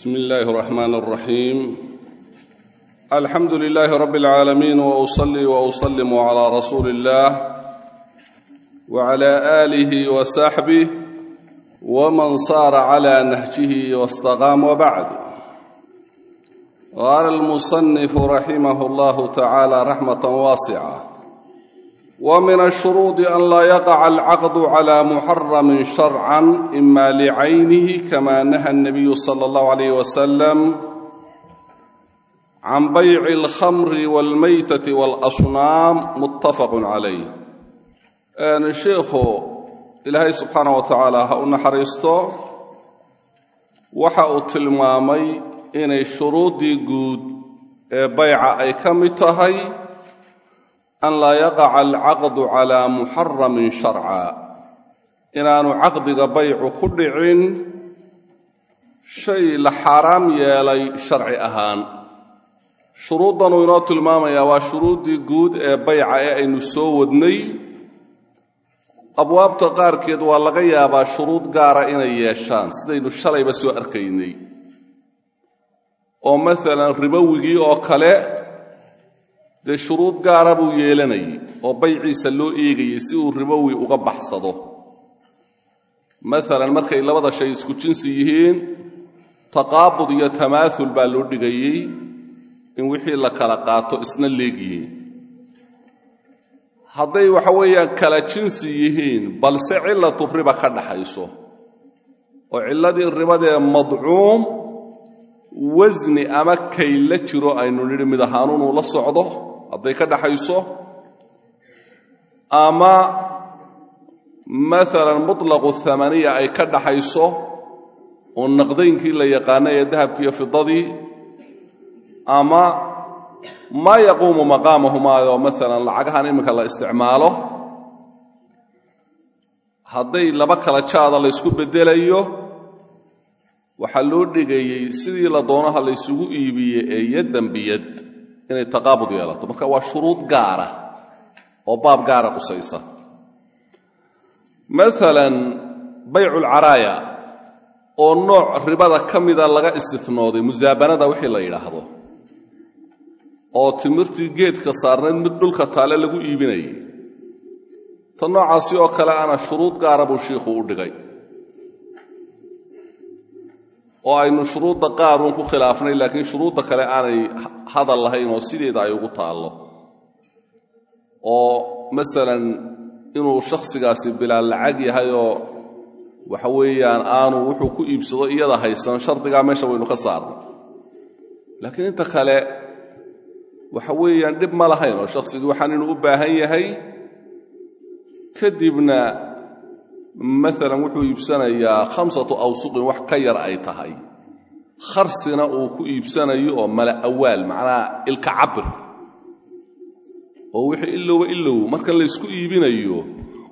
bsm اllahi الرحmn الرaxيim alxamdu لlh rb العaalamiin وأصlي وأsلm عlى rasuuli الlah وعlى آlih وصaxbih wman sar عlى nahjih واstaqاam وbعd qala الmuصنif raximh اllah tacalى raxmaة wa min ashuruudi an laa yaqaca alcaqdu cala muxaramin sharcan ima licaynihi kama naha nabiyu sala allahu alayh wasalam can bayci alkhamri walmaytati walasnaam muttafaqun calayh sheikhu ilaahay subxaana wa tacaala ha u naxariisto waxa uu tilmaamay inay shuruuddii guud ee bayca ay ka mid tahay an laa yaqaca alcaqdu calaa muxaramin sharca inaanu caqdiga baycu ku dhicin shay la xaaraam yeelay sharci ahaan shuruuddanuu inoo tilmaamayaa waa shuruuddii guud ee bayca ee aynu soo wadnay abwaabta qaarkeed waa laga yaabaa shuruud gaara inay yeeshaan sidaynu shalayba soo arkaynay oo maalan ribowigii oo kale dee shuruud gaara buu yeelanayay oo bayciisa loo eegayay si uu ribowi uga baxsado. Maalan markay labada shay isku jinsi yihiin taqaabud iyo tamaaul baa loo dhigayey in wixii la kala qaato isna leegyihiin hadday waxa weeyaan kala jinsi yihiin balse cillatu riba ka dhaxayso. Oo cilladii ribadee madcuum wasni ama kay la jiro aynu nidhi mid ahaanuunuu la socdo hadday ka dhaxayso ama maalan mutlaqu thamaniya ay ka dhaxayso oo naqdaynkii la yaqaanay ee dahabkiiyo fidadii ama maa yaquumu maqaamahumaayoo maalan lacagahan iminka la isticmaalo hadday laba kala jaada la ysku beddelayo waxaa loo dhigayey sidii la doonaha la ysugu iibiye ee yaddan biyad inay taqaabud yeelato. Marka waa shuruud gaara oo baab gaara qusaysa maalan bayculcaraaya oo nooc ribada ka mida laga istinooday musaabanada wixii la yidhaahdo oo timirtii geedka saarnayd mid dhulka taale lagu iibinayay ta noocaasi oo kale ana shuruud gaara buu shiikhu u dhigay oo aynu shuruudda qaaruun ku khilaafnay laakiin shuruudda kale aanay hadal lahayn oo sideeda ay ugu taallo. Oo masalan inuu shakhsigaasi bilaa lacag yahay oo waxa weeyaan aanu wuxuu ku iibsado iyada haysan shardigaa meesha waynu ka saarnay laakiin inta kale waxa weeyaan dhib ma lahayn oo shakhsigii waxaan inuu u baahan yahay kadibna maalan wuxuu iibsanayaa khamsatu awsuqin wax ka yar ay tahay. Kharsina uu ku iibsanayo oo mala awaal macnaha ilka cabir oo wixii ilowba ilow marka laysku iibinayo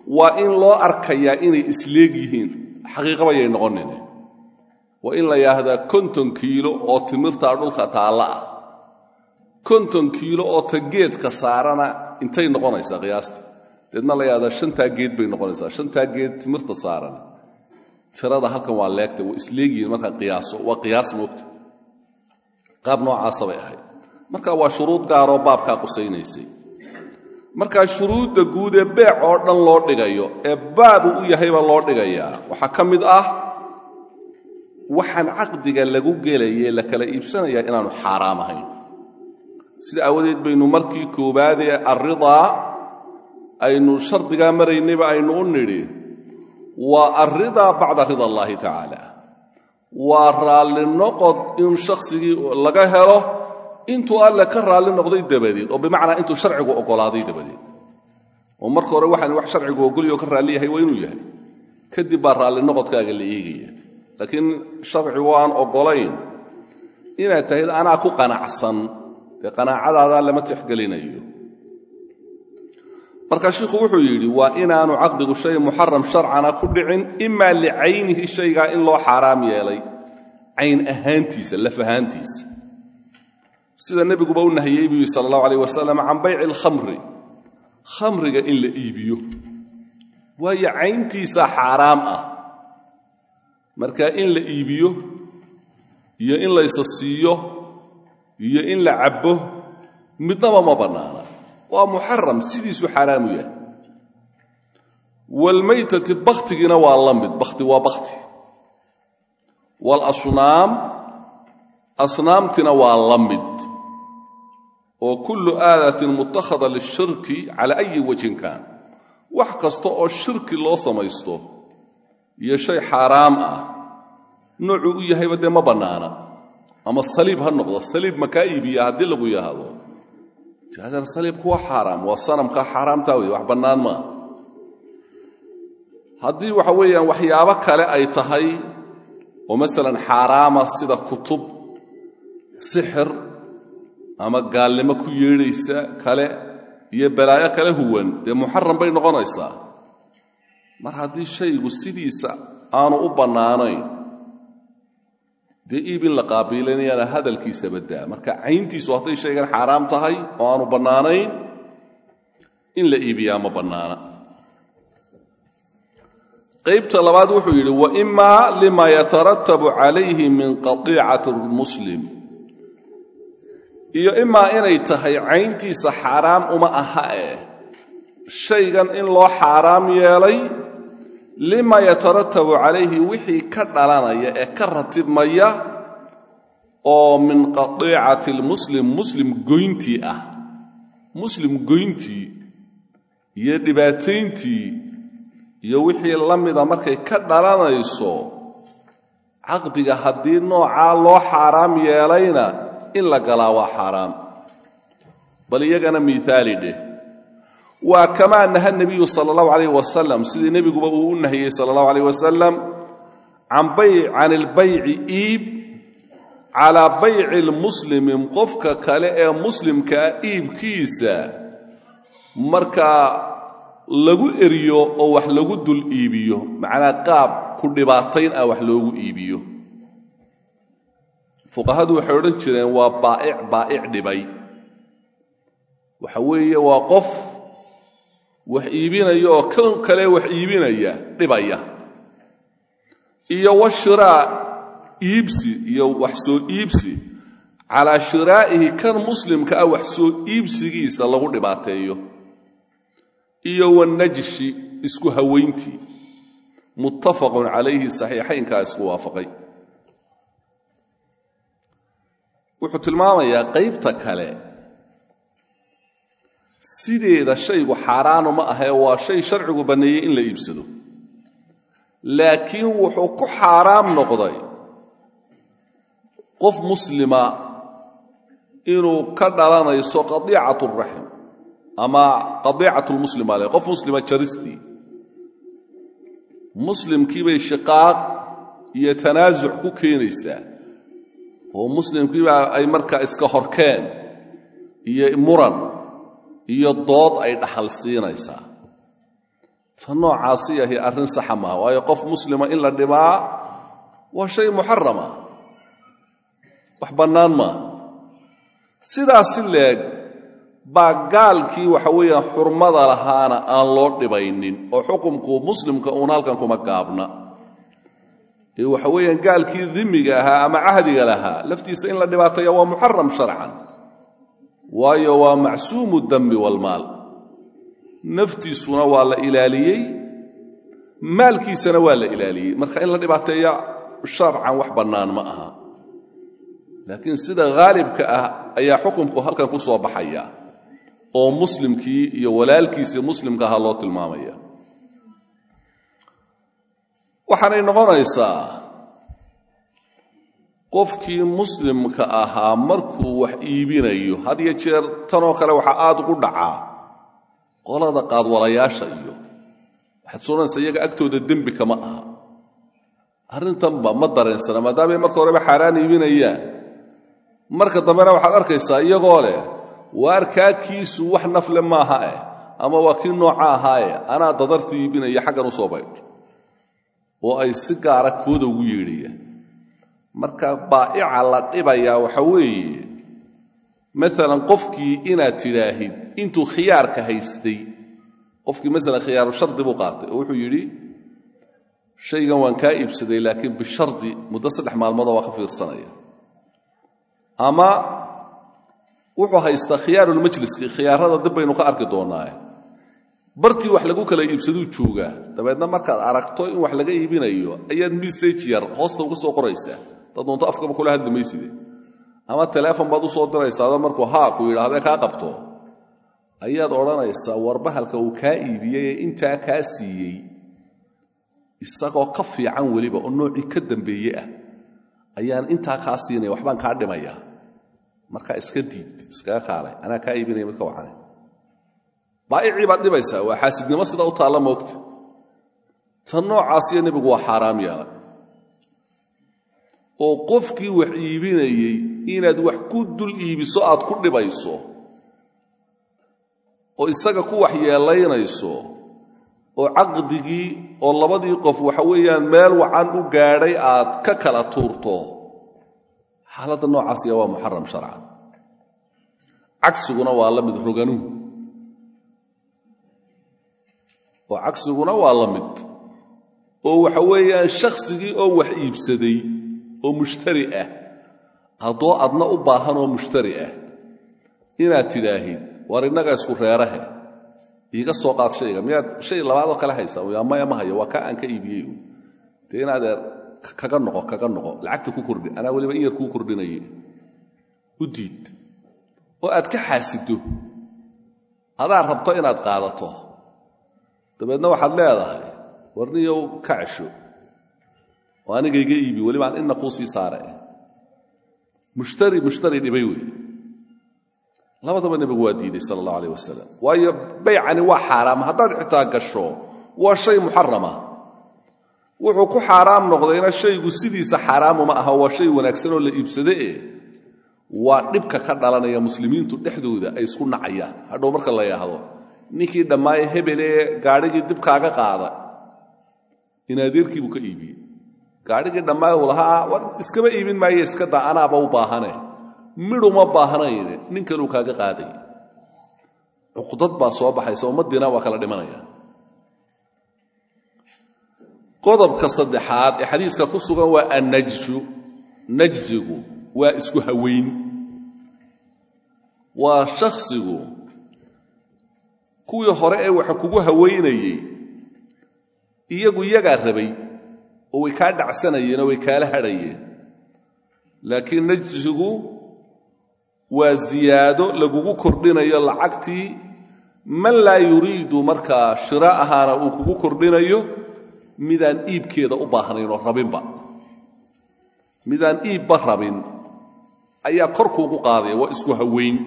waa in loo arkayaa inay isleeg yihiin. Xaqiiqaba yay noqonin waa in la yidhaahdaa konton kiilo oo timirtaa dhulka taalla ah. Konton kiilo oo ta geedka saarana intay noqonaysaa qiyaasta deedna la yahdaa shantaa geed bay noqonaysaa. Shantaa geed timirta saaran. Tirada halkan waa leegtay waa isleegyihiin markaa qiyaaso waa qiyaas moogta. Qaab noocaasa bay ahayd. Marka waa shuruud gaaroo baabkaa qusaynaysay markaa shuruudda guud ee beec oo dhan loo dhigayo ee baabu u yahayba loo dhigayaa waxaa ka mid ah waxaan caqdiga lagu gelaye la kala iibsanayaa inaanu xaaraam ahayn. Sida aawadeed baynu markii koowaadee arridaa aynu shardigaa maraynayba aynu u nidhi waa alridaa bacda rida allaahi tacaala. Waa raalli noqod in shakhsigii laga helo intuu alle ka raalli noqday dabadeed oo bimacnaa intuu sharcigu oggolaaday dabadeed. Oo marka hore waxaan wax sharcigu oggolyo ka raalli yahay waa inuu yahay. Kadib baa raalli noqodkaaga la eegaya laakiin sharcigu aan oggolayn inaad tahayd anaa ku qanacsan. Dee qanaacadaadaa lama tixgelinayo marka shiikhu wuxuu yidhi waa inaanu caqdigu shay muxaram sharcana ku dhicin imaa licaynihi shaygaa in loo xaaraam yeelay. Cayn ahaantiisa laf ahaantiisa. Sida nebiguba u nahiyey buu yihi sala allahu alayh wasalam can bayci alkhamri khamriga in la iibiyo. Waayo cayntiisa xaaraam ah. Marka in la iibiyo iyo in la ysa siiyo iyo in la cabbo midnaba ma bannaana waa muxaram sidiisu xaaraamu yahay. Waalmaytati bakhtigiina waa la mid bakhti waa bakhti. Waalasnaam asnaamtina waa la mid. Oo kullu aadatin mutakhada lishirki cala ayi wajhin kaan. Wax kasta oo shirki loo samaysto iyo shay xaaraam ah noocuu u yahayba dee ma bannaana. Ama saliib ha noqdo saliib makaa iibiya haddii lagu yahado adeer saliibku waa xaaraam waa sanamkaa xaaraamtaa wey wax bannaan maa haddii waxa weeyaan waxyaabo kale ay tahay oo masalan xaaraama sida kutub sixir ama gaalnimo ku yeedhaysa kale iyo balaayo kale huwan dee muxaram bay noqonaysaa. Mar haddii shaygu sidiisa aanu u bannaanayn dee in la qaabiilanayana hadalkiisa baddaa marka cayntiisu hadday shaygan xaaraam tahay oo aanu bannaanayn in la iibiyaa ma bannaana. Qaybta labaad wuxuu yidhi waimaa lima yataratabu calayhi min qatiicati muslim iyo imaa inay tahay cayntiisa xaaraam uma aha eh shaygan in loo xaaraam yeelay lima yataratabu calayhi wixii ka dhalanaya ee ka ratibmaya oo min qatiicati lmuslim muslim goyntii ah. Muslim goyntii iyo dhibaatayntii iyo wixii la mida markay ka dhalanayso caqdiga haddii noocaa loo xaaraam yeelayna in la galaa waa xaaraam. Bal iyagana miaali dheh waa kamaa naha nebiyu sala allahu calayh wasalam sidii nebiguba uu u nahiyey sala allahu calayh wasalam can ilbayci iib calaa bayci lmuslimi qofka kale ee muslimkaa iibkiisa markaa lagu eriyo oo wax lagu dul iibiyo macnaa qaab ku dhibaatayn ah wax loogu iibiyo. Fuqahadu waxay odhan jireen waa baa'ic baa'ic dhibay. Waxa weeye waa qof wax iibinaya oo kan kale wax iibinaya dhibaya. Iyo wa shiraa iibsi iyo wax soo iibsi. Calaa shiraa'ihi kan muslimka ah wax soo iibsigiisa lagu dhibaateeyo. Iyo wanajshi isku hawayntii muttafaqun calayhi saxiixaynkaa isku waafaqay. Wuxuu tilmaamayaa qaybta kale sideeda shaygu xaaraanu ma ahee waa shay sharcigu banneeyey in la iibsado. Laakiin wuxuu ku xaaraam noqday qof muslima inuu ka dhalanayso qadiicat raxim ama qadiicat lmuslima le qof muslima jaristii muslimkii bay shiqaaq iyo tanaasuc ku keenaysaa oo muslimkiibaa ay markaa iska horkeen iyo muran iyo dood ay dhaxal siinaysaa. Ta noocaasi yahi arrin saxa maaha waayo qof muslima in la dhimaa waa shay muxarama wax bannaan maaha. Sidaas si leeg baa gaalkii waxa weeyaan xurmada lahaana aan loo dhibaynin oo xukumku muslimka uun halkan kuma gaabna. Ee waxa weeyaan gaalkii dimiga ahaa ama cahdiga lahaa laftiisa in la dhibaataya waa muxaram sharcan waayo waa macsuumu dambi walmaal naftiisuna waa la ilaaliyey maalkiisana waa la ilaaliyey. Marka in la dhibaateeya sharcan wax bannaan ma aha. Laakiin sida haalibka ah ayaa xukumku halkan ku soo baxaya oo muslimkii iyo walaalkiisii muslimka ahaa loo tilmaamaya. Waxaanay noqonaysaa qofkii muslimka ahaa markuu wax iibinayo had iyo jeer tanoo kale waxaa aad ugu dhacaa. Qolada qaadwalayaasha iyo waxaad soodhanaysaa iyaga agtooda dembi kama aha. Arrintanba ma dareensana maadaamay marka horeba xaaraan iibinayaan. Marka dambena waxaad arkaysaa iyagoo leh waar wax nafle maaha eh ama waa kii nooca ahaaye anaa dadarta iibinaya xaggan u soo baydh. Oo ay si gaara kooda ugu yeedhayaan marka baa'ica la dhibayaa waxa weeye maalan qofkii inaad tidhaahid intuu khiyaarka haystay qofkii maalan khiyaaru shardi buu qaatay oo wuxuu yidhi shaygan waan kaa iibsaday laakiin bishardi muddo saddex maalmoodoo waa ka fiirsanaya. Ama wuxuu haystaa khiyaarulmajliski khiyaarada dib baynu ka arki doonnaaye bartii wax lagu kala iibsaduu joogaa dabeedna markaad aragto in wax laga iibinayo ayaad message yar hoosta uga soo qoraysaa dad doonto afkaba kula hadli mayside ama teleefon baad u soo diraysaado markuu haa ku yidhaahdee kaa qabto. Ayaad odhanaysaa warbahalka uu kaa iibiyey intaa kaa siiyey isagoo ka fiican weliba oo noocii ka dambeeye ah ayaan intaa kaa siinaya waxbaan kaa dhimayaa. Markaa iska diid iskaga kaalay. Anaa kaa iibinaya midka wacane. Baa'icii baad dhibaysaa waa xaasidnimo sida u taalla moogta. Tan noocaasiyo nebigu waa xaaraam yeelay oo qofkii wax iibinayey inaad wax ku dul iibiso aad ku dhibayso oo isaga ku waxyeelaynayso oo caqdigii oo labadii qof waxa weeyaan meel wacan u gaadhay aad ka kala tuurto. Xaaladda noocaasiya waa muxaram sharcan. Cagsiguna waa la mid roganuhu. Oo cagsiguna waa la mid. Oo waxa weeyaan shakhsigii oo wax iibsaday oo mushtari ah. Haddoo adna u baahan oo mushtari ah. Inaad tidhaahid war innaga isku reerahe. Iiga soo qaad shayga. Miyaad shay labaadoo kale haysa yaa maya ma hayo waa kaa aan ka iibiyey dee inaadeer kaga noqo kaga noqo. Lacagta ku kordhi. Anaa weliba in yar kuu kordhinaye u diid. Oo aad ka xaasiddo adaa rabto inaad qaadato. Dabeedna waxaad leedahay warniyow ka cesho oo anigayga iibi weliba aan inna kuu sii mushtari mushtari dhibay wey labadaba nebigu waa diiday sala allahu alayh wasalam waayo baycani waa xaaraam. Haddaad xitaa gasho waa shay muxarama. Wuxuu ku xaaraam noqdayna shaygu sidiisa xaaraamuma aha waa shay wanaagsan oo la iibsade e waa dhibka ka dhalanaya muslimiintu dhexdooda ay isku nacayaan. Hadhow marka la yidhaahdo ninkii dhammaaye hebelee gaadhigii dib kaaga qaada in adeerkii buu ka iibiyey gaadhigii dhammaay uu lahaa war iskama iibin maaye iska daa anaaba u baahane. Midhuma baahnayne nin kaluu kaaga qaaday. Cuqdad baa soo baxaysa ummaddiina waa kala dhimanaya. Qodobka saddexaad ee xadiiska ku sugan waa annajju. Najsigu waa isku haweyn. Waa shakhsigu kuwii hore ee waxa kugu haweynayey iyagu iyagaa rabay oo way kaa dhacsanayeen oo way kaala hadhayeen. Laakiin najsigu waa ziyaado lagugu kordhinayo lacagtii. Man laa yuriidu markaa shira ahaana uu kugu kordhinayo midaan iibkeeda u baahnayn oo rabinba. Midaan iibba rabin ayaa kor kuugu qaadaya waa isku haweyn.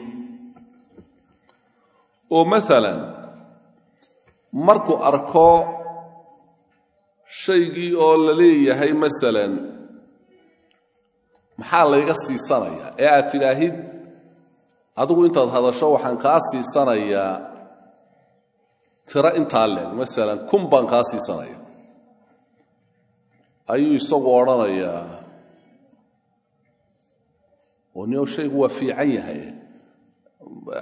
Oo maalan markuu arko shaygii oo la leeyahay masalan maxaa layga siisanaya ee aad tidhaahid adigu intaad hadasho waxaan kaa siisanayaa tiro intaa leeg masalan kun baan kaa siisanaya ayuu isagu odhanayaa nio shaygu waa fiican yahay.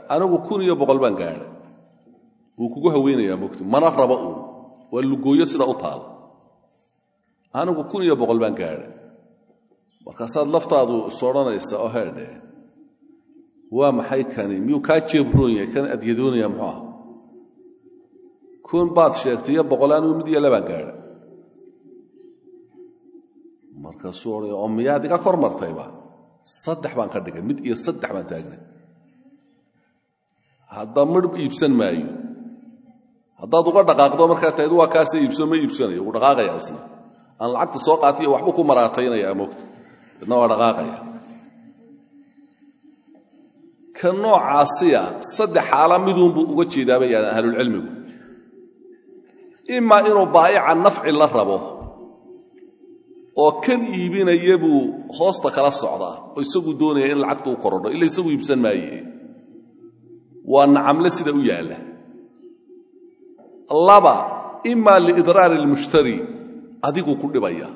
Anigu kun iyo boqol baan gaadhay. Wuu kugu haweynayaa mogti mana raba uun. Waa lugooyo sida u taal anigu kun iyo boqol baan gaadhay markaasaad laftaadu is oo heedhe waa maxay kani? Miyuu kaa jeebroon yahay? Kan adyadoonaya muxuu ah kun baad sheegtay iyo boqol anigu mid iyo labaan gaadhay markaasuu odhaya oo miyaad iga kor martayba? Saddex baan ka dhigay mid iyo saddex baan taagnay. Hadda midhb iibsan maayo. Haddaad uga dhaqaaqdo markaa tahid waa kaasa iibso ma iibsanayo wuu dhaqaaqaya isna aan lacagta soo qaatiyo waxba ku maraataynaya moogta. Idna waa dhaqaaqaya. Ka noocaasiya saddex xaala miduunbuu uga jeedaaba yaadan ahlulcilmigu. Imaa inuu baa'ica nafci la rabo oo kan iibinaya buu hoosta kala socdaa oo isagu doonaya in lacagta u korodho ila isagu iibsan maaye. Waa nacamle sida u yaalla. Laba imaa liidraari almushtari adiguu ku dhibaya.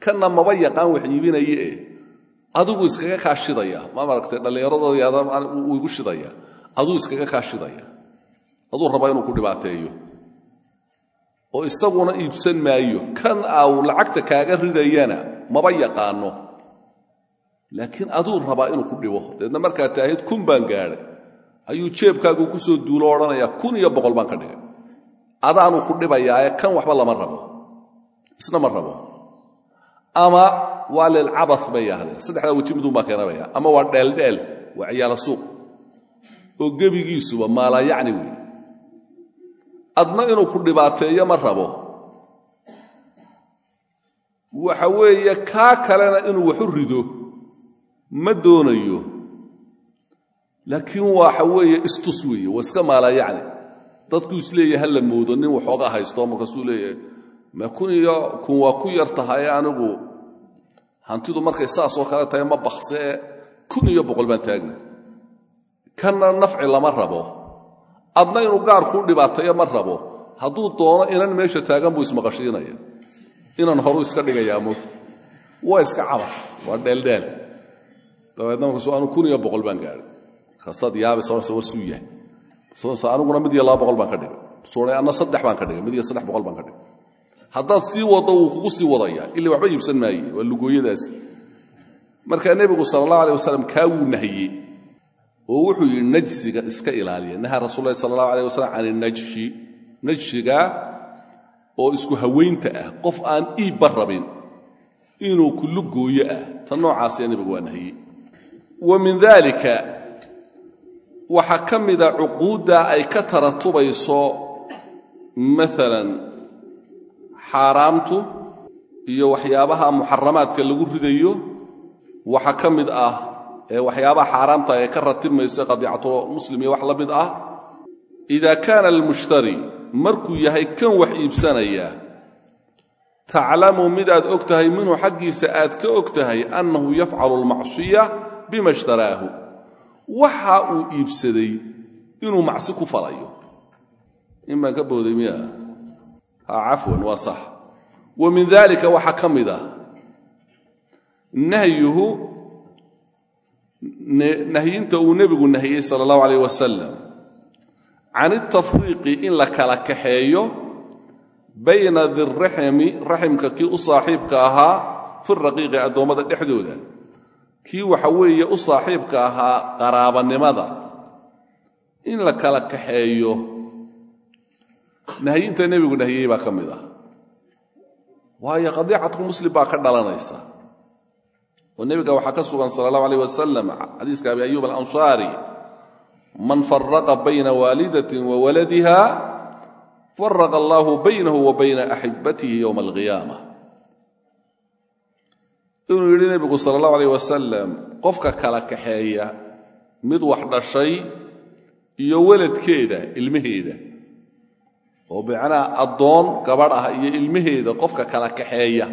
Kanna maba yaqaan wax iibinaye e adigu iskaga kaa shidaya ma maragtay dhallinyaradooda uu igu shidaya. Aduu iskaga kaa shidaya aduu rabaa inuu ku dhibaateeyo. Oo isaguna iibsan maayo. Kan au lacagta kaaga ridayana maba yaqaano. Laakiin aduu rabaa inuu ku dhibo. Deedna markaad taahid kun baan gaadhay. Ayuu jeebkaagu ku soo duulo odhanayaa. Kun iyo boqol baan ka dhigay. Adaanuu ku dhibayaae kan waxba lama rabo isna ma rabo. Ama waa lilcaba bay yaahdeen. Saddexdaa weji midun baa keenabaya ama waa dheeldheel waa ciyaala suuq. Oo gebigiisuba maalaa yacni weeye adna inuu ku dhibaateeyo ma rabo. Waxa weeye kaa kalena inuu waxu rido ma doonayo. Laakiin waxa weeye istus weeye waa iska maalaa yacni. Dadkuu is leeyahay ha la moodo nin waxoogaa haysto markaasuu leeyahay ma kun iyo kun waa ku yar tahay anigu. Hantidu markay saasoo kale tahay ma baksee kun iyo boqol baan taagna. Kanna nafci lama rabo. Adna inuu gaar kuu dhibaateeyo ma rabo. Hadduu doono inan meesha taagan buu ismaqashiinaya inan horu iska dhigayaa waa iska cabas waa dheeldheel dabeedna markaasu anu kun iyo boqol baan gaadhay. Markaasaad yaabaysa war suu yahay aniguna mid iyo laba boqol baan ka dhigay. Suuay anna saddex baan ka dhigay mid iyo saddex boqol baan ka dhigay haddaad sii waddo wuu kugu sii wadaya ila waxba iibsan maaye waa lugooyadaasi markaa nebigu sala allah aleh wasalam kaa nahiyey oo wuxuu yidhi najsiga iska ilaaliya. Nahaa rasuulahi sala allahu aleh wasalam can inajshi najshiga oo isku haweynta ah qof aan iibba rabin inuu kullu gooyo ah. Tan noocaasee nebigu waa nahiyey. Wa min dalika waxaa ka mida cuquudda ay ka taratubayso maalan xaaraamtu iyo waxyaabaha muxaramaadka lagu ridayo waxaa ka mid ah ee waxyaabaha xaaraamta ay ka ratibmayso qadiicatu muslim iyo wax la mid ah ida kaana almushtari markuu yahay kan wax iibsanaya taclamu midaad og tahay minhu xaggiisa aad ka og tahay annahu yafcalu almacsiya bima ishtaraahu waxa uu iibsaday inuu macsi ku falayo. In baan ka booday miya ha cafwan waa sax. Wa min dalika waxaa ka mid ah nahyuhu nahyinta uu nebigu nahiyey sala allahu alayh wasalam can itafriiqi in la kala kaxeeyo bayna dirraxmi raximka kii u saaxiibka ahaa fi raqiiqi addoommada dhexdooda. Kii waxa weeye u saaxiibka ahaa qaraabanimada in la kala kaxeeyo nahyinta nebigu nahiyey baa ka mid ah. Waayo qadiicatu muslim baa ka dhalanaysa. Oo nebiga waxaa ka sugan sala allahu alayh wasalam xadiiska abi ayuub alansaari man faraqa bayna waalidatin wa waladiha faraqa allahu baynahu wa bayna axibatihi yowma alqiyaama. Inuu yidhi nebigu sala allahu alayh wasalam qofka kala kaxeeya mid wax dhashay iyo weladkeeda ilmaheeda oo bicnaha addoon gabadh ah iyo ilmaheeda qofka kala kaxeeya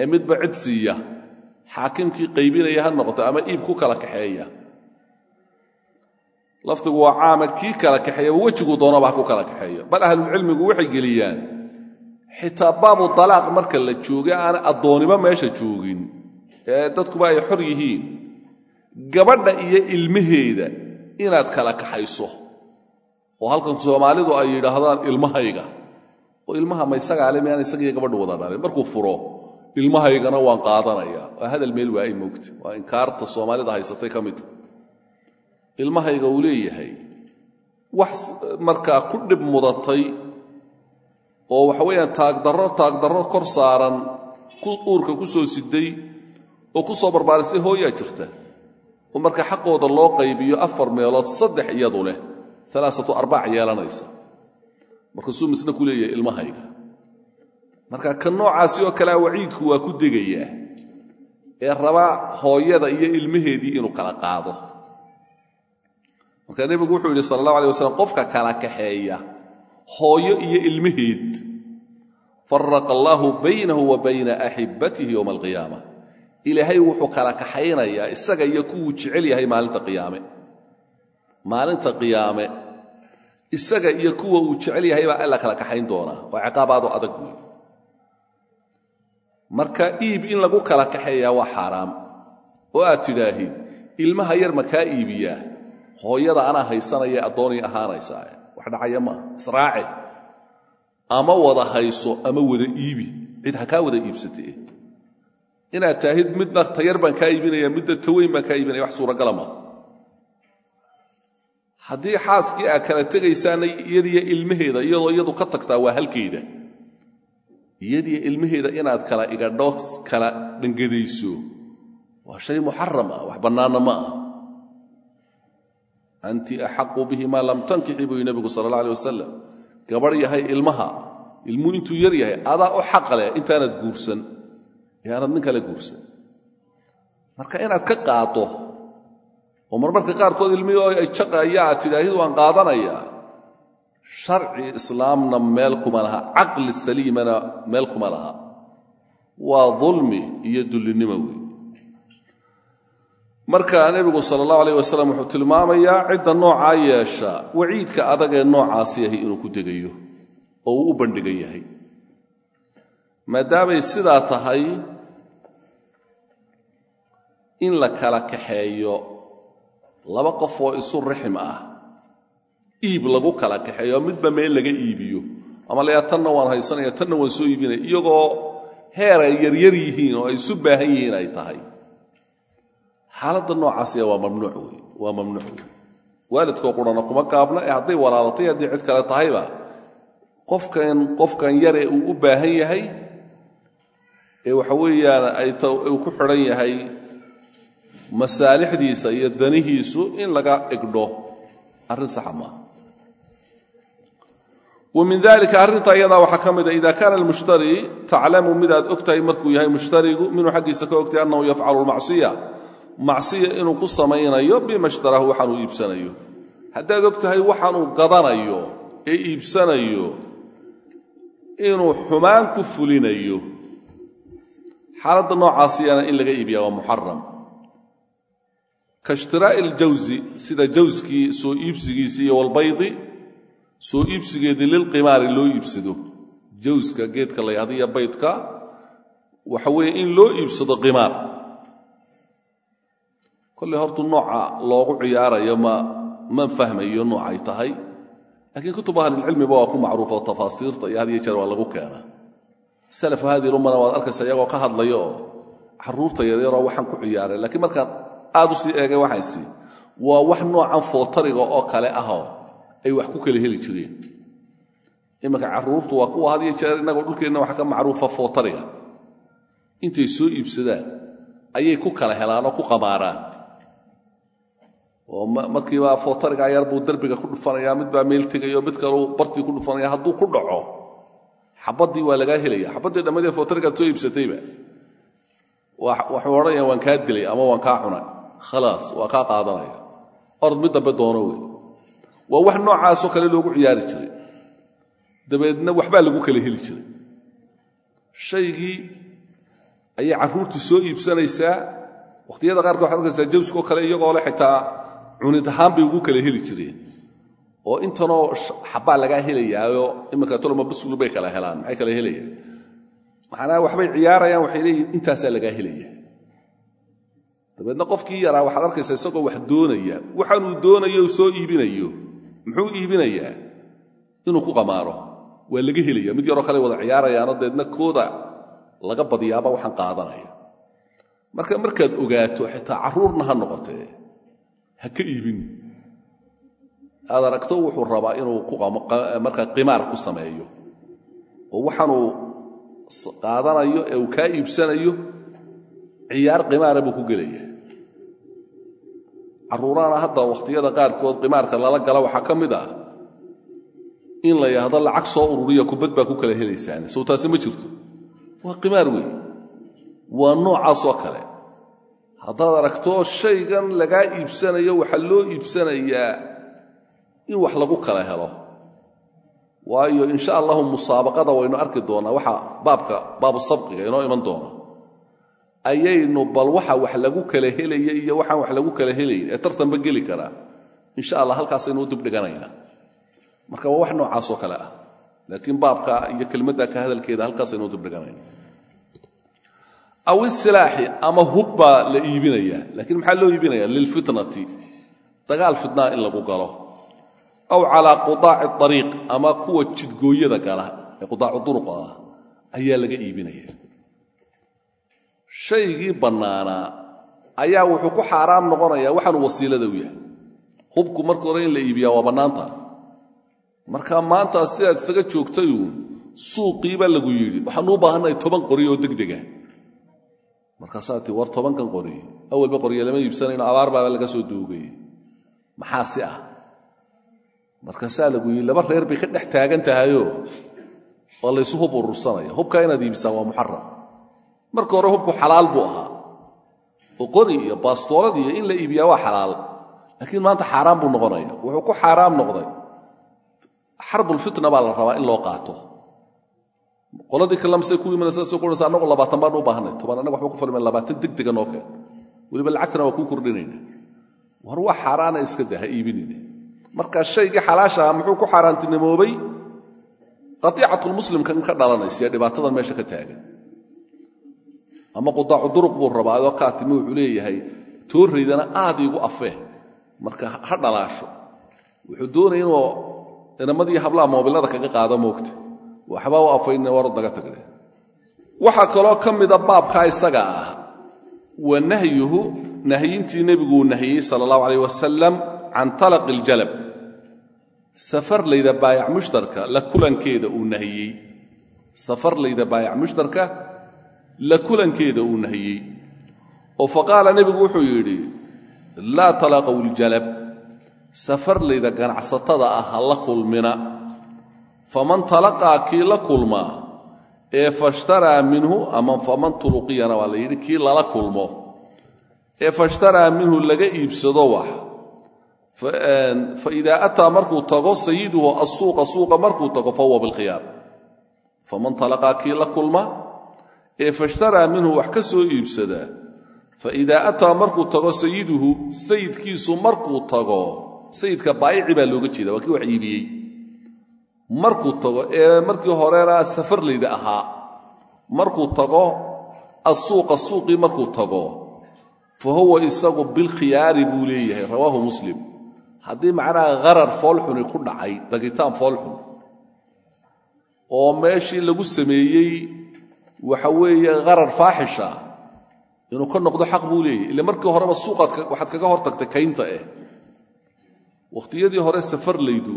ee midba cid siiya xaakimkii qaybinaya ha noqoto ama iib ku kala kaxeeya. Laftigu waa caama kii kala kaxeeya wejiguu doonaba ha ku kala kaxeeyo bal ahlulcilmigu waxay geliyaan xitaa baabu dalaaq marka la jooga aan addooniba meesha joogin ee dadkuba ay xor yihiin. Gabadha iyo ilmaheeda inaad kala kaxayso oo halkan soomaalidu ay yidhaahdaan ilmahayga. Oo ilmaha ma isagaale miaan isagiiyo gabadhu wada dhalin markuu furo ilmahaygana waan qaadanaya. Waa hadal meel waa ay moogta. Waa inkaarta soomaalida haysatay ka ilmahayga uu leeyahay wax markaa ku dhib mudatay oo waxa weeyaan taagdarro taagdarro kor saaran uurka ku soo siday oo ku soo barbaarisay hooyaa jirta. Oo marka xaqooda loo qaybiyo afar meelood saddex iyadu leh alaasatu arbaac yeelanaysa. Markaasuu misna ku leeyahay ilmahayga. Marka ka noocaasi oo kalea waciidku waa ku degayaa ee rabaa hooyada iyo ilmaheedii inuu kala qaado. Marka nebigu wuxuu yidhi sala allahu alay wasalam qofka kala kaxeeya hooyo iyo ilmaheed faraqa allaahu baynahu wa bayna axibatihi yowma alqiyaama ilaahay wuxuu kala kaxaynayaa isaga iyo kuwuu jecel yahay maalinta qiyaame maalinta qiyaame isaga iyo kuwa uu jecel yahay baa alla kala kaxayn doonaa oo ciqaabaadu adag wey marka iib in lagu kala kaxeeyaa waa xaaraam oo aad tidhaahid ilmaha yar ma kaa iibiyaa hooyada anaa haysanaya addoonay ahaanaysaa wax dhacaya maaha israace. Ama wada hayso ama wada iibi cid ha kaa wada iibsatee inaad taahid midna tayar baan kaa iibinaya midna taweyn baan kaa iibinaya wax suuragala maa haddii xaaskii aad kala tegaysaana iyadiyo ilmaheeda iyadoo iyadu ka tagtaa waa halkeeda iyadiyo ilmaheeda inaad kala igadho kala dhangadayso waa shay muxaram ah wax bannaanna ma aha. Anti axaqu bihi maa lam tankixi buyi nebigu sala alla alay wasalam gabarh yahay ilmaha. Ilmuu intuu yar yahay adaa u xaqa leh intaanad guursan. Ee aanad nin kale guursan. Marka inaad ka qaado oo marmarka qaarkood ilmihii ay jaqaya aad tidhaahid waan qaadanayaa sharci islaamna meel kuma laha caqli saliimana meel kuma laha. Waa dulmi iyo dullinnimo wey marka nebigu sala allahu alayh wasalam wuxuu tilmaamayaa cidda noocaa yeesha waciidka adag ee noocaasi yahay inuu ku degayo oo uu u bandhigan yahay. Maadaamay sidaa tahay in la kala kaxeeyo laba qof oo isu rixim ah. Iib lagu kala kaxeeyo midba meel laga iibiyo. Ama layaa waan haysanaya tanna waan soo iibinaya. Iyagoo heer ay yaryar yihiin oo ay isu baahan yihiin ay tahay. Xaaladda noocaasiya waa mamnuuc wey waa mamnuuc wey waalidkoo qurana kuma gaabna ee hadday walaalatay haddii cid kale tahayba. Qofkan qofkan yare uu u baahan yahay ee waxa weeyaan ay ku xidhan yahay masaalixdiisa iyo danihiisu in laga egdho arrin saxa maaha wa dalika arrinta iyadaa waxaa ka mida ida kaana almushtari taclamu mid aad markuu yahay mushtarigu minuu xaggiisa ka ogtahay annahu yafcalu lmacsiya macsiya inuu ku samaynayo bima ishtaraahu waxaanuu iibsanayo. Haddaad og waxaanuu gadanayo ee iibsanayo inuu xumaan ku fulinayo. Xaaladda noocaasiyana in laga iibiya waa muxaram ka ishtiraa'i iljawsi sida jawskii soo iibsigiisi iyo walbaydi soo iibsigeedii lilqimaari loo iibsado. Jawska geedka la yahda iyo baydka waxa weeye in loo iibsado qimaar. Kolley hortu nooca loogu ciyaarayo ma fahmayo noocay tahay. Laakiin kutuba ahlilcilmiba waa ku macruufo tafaasiirta iyo had iyo jeer keenaa. Salafu haadii lumana waad arkaysa iyagoo ka hadlaya oo carruurta waxaan ku ciyaaray. Lakiin markaan aad u sii eegay waxaysi waa wax noocan footariga oo kale ahoo ay wax ku kala heli jireen. Iminka carruurtu waa kuwa had iyo jeer innagoo dhulkeenna wax ka macruufa footariga intay soo iibsadaan ayay ku kala helaan oo ku qamaaraan oo markiiba footarigaa yar buu derbiga ku dhufanaya mid baa meel tegayo mid kaleu bartii ku dhufanaya hadduu ku dhaco xabaddii waa lagaa helaya xabaddii dhammadee footarigaad soo iibsatayba. Waxuu odhanaya waan kaa dilay ama waan kaa cunay khalaas waa kaa qaadanaya. Ord mid dambe doono wey waa wax noocaasoo kale loogu ciyaari jiray. Dabeedna waxbaa lagu kala heli jiray. Shaygii ayay carruurtu soo iibsanaysaa. Wakhtiyada qaarkood waxad arkaysaa jawskoo kale iyagoo le xitaa cunid ahaan bay ugu kala heli jireen. Oo intanoo xabbaa lagaa helayaayo iminka toloma busgul bay kala helaan maxay kala helayaan macnaa waxbay ciyaarayaan waxay leeyihiin intaasaa lagaa helaya dabeedna qofkii yaraa waxaad arkaysaa isagoo wax doonaya waxaanuu doonayo soo iibinayo muxuu iibinayaa? Inuu ku qamaaro. Waa laga helaya mid yaroo kale wada ciyaarayaano deedna kooda laga badiyaaba waxaan qaadanaya. Marka markaad ogaato xitaa carruurna ha noqotee ha ka iibin. Aad aragto wuxuu rabaa inuu markaa qimaar ku sameeyo. Oo waxaanuu qaadanayo ee uu kaa iibsanayo ciyaar qimaara buu ku gelaya. Carruuraana hadda wakhtiyada qaarkood qimaarka lala gala waxaa ka mid ah in la yahdo lacag soo ururiya kubad baa ku kala helaysaane. Sow taasi ma jirto. Waa qimaar weeye waa noocaasoo kale. Haddaad aragto shaygan lagaa iibsanayo waxaa loo iibsanayaa in wax lagu kala helo. Waayo insha allahu musaabaqada waynu arki doonaa. Waxa baabka baabu sabqiga inoo iman doona ayaynu bal waxa wax lagu kala helaya iyo waxaan wax lagu kala helayn ee tartanba geli karaa insha allah halkaasaynu u dibdhiganaynaa marka waa wax noocaasoo kale ah. Laakiin baabka iyo kelmadda ka hadalkeeda halkaasaynu u dibdhiganayna. Aw isilaaxi ama hub la iibinaya. Laakiin maxaa loo iibinaya? Lilfitnati dagaal fitnaa in lagu galo. Aw calaa qudaaci ariiq ama kuwa jidgooyada gala ee qudaacu ayaa laga iibinaya shaygii bannaanaa ayaa wuxuu ku xaaraam noqonayaa waxaanu wasiilada u yahay. Hubku marka hore in la iibiyaa waa bannaanta. Marka maanta sidaad isaga joogtayuun suuqiibaa lagu yidhi waxaanu u baahannahay toban qori oo degdega markaasaa tii war tobankan qori awalba qorya lama iibsanayno abaar baaba laga soo doogay maxaa si ah? Markaasaa lagu yidhi laba reer bay ka dhex taagan tahayoo oo laysu hub urursanaya. Hubkaa inaad iibisaan waa muxaram marka hore hubku xalaal buu ahaa. Oo qori iyo baastoolad in la iibiyaa waa xalaal. Laakiin maanta xaaraan buu noqonaya. Wuxuu ku xaaraam noqday. Xarbulfitna baa la rabaa in loo qaato. Qoladii kalamse ku imanaysa soo kuhanaysa annagu labaatan baan u baahanay toban annaga waxba ku falmeen labaatan degdega noo keen. Weliba lacagtana waa kuu kordhinayna war waa xaaraana iska da ha iibinine. Marka shaygii xalaasha muxuu ku xaaraantinimoobay qatiicatulmuslimkan ka dhalanaysa iyo dhibaatadan meesha ka taagan ama qudaacu duruq buu rabaa adoo kaa timi wuxuu leeyahay tooraydana aad iigu afee marka ha dhalaasho. Wuxuu doonaya inuu inamadii hablaha moobilada kaga qaado moogta. Waxba u afayne warod naga tagne waxaa kaloo ka mida baabkaa isaga ah wa nahyuhu nahyintii nebiguu nahiyey sala allahu alayh wasalam can talaqi aljalab. Safarlayda baayac mushtarka la kulankeeda uu nahiyey safarlayda baayac mushtarka la kulankeeda uu nahiyey. Oo faqaala nebigu wuxuu yidhi laa talaqow ljalab safarlayda ganacsatada ah ha la kulmina. Faman talaqaa kii la kulmaa ee fashtaraa minhu ama faman tuluqiyana waa la yidhi kii lala kulmo. Ee fashtaraa minhu laga iibsado wax. Fa idaa ataa markuu tago sayiduhu asuuqa suuqa markuu tago fa huwa bilkhiyaar faman talaqaa kii la kulma ee fashtaraa minhu wax ka soo iibsadaa fa idaa ataa markuu tago sayiduhu sayidkiisu markuu tago sayidka baayici baa looga jeeda waa kii wax iibiyey. Markuu tago ee markii horena safarlayda ahaa markuu tago asuuqa suuqii markuu tago fa huwa isagu bilkhiyaari buu leeyahay rawaahu muslim. Haddii macnaha harar foolxuni ku dhacay dagitaan foolxun oo meeshii lagu sameeyey waxa weeye harar faaxisha inuu ka noqdo xaq buu leeyahy ille markii horeba suuqaad waxaad kaga hor tagtay kaynta eh. Wakhtiyadii hore safarlaydu